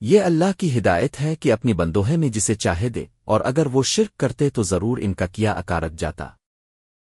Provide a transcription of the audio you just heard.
یہ اللہ کی ہدایت ہے کہ اپنی بندوہے میں جسے چاہے دے اور اگر وہ شرک کرتے تو ضرور ان کا کیا اکارت جاتا۔